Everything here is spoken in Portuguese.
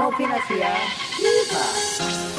não financiar. Viva!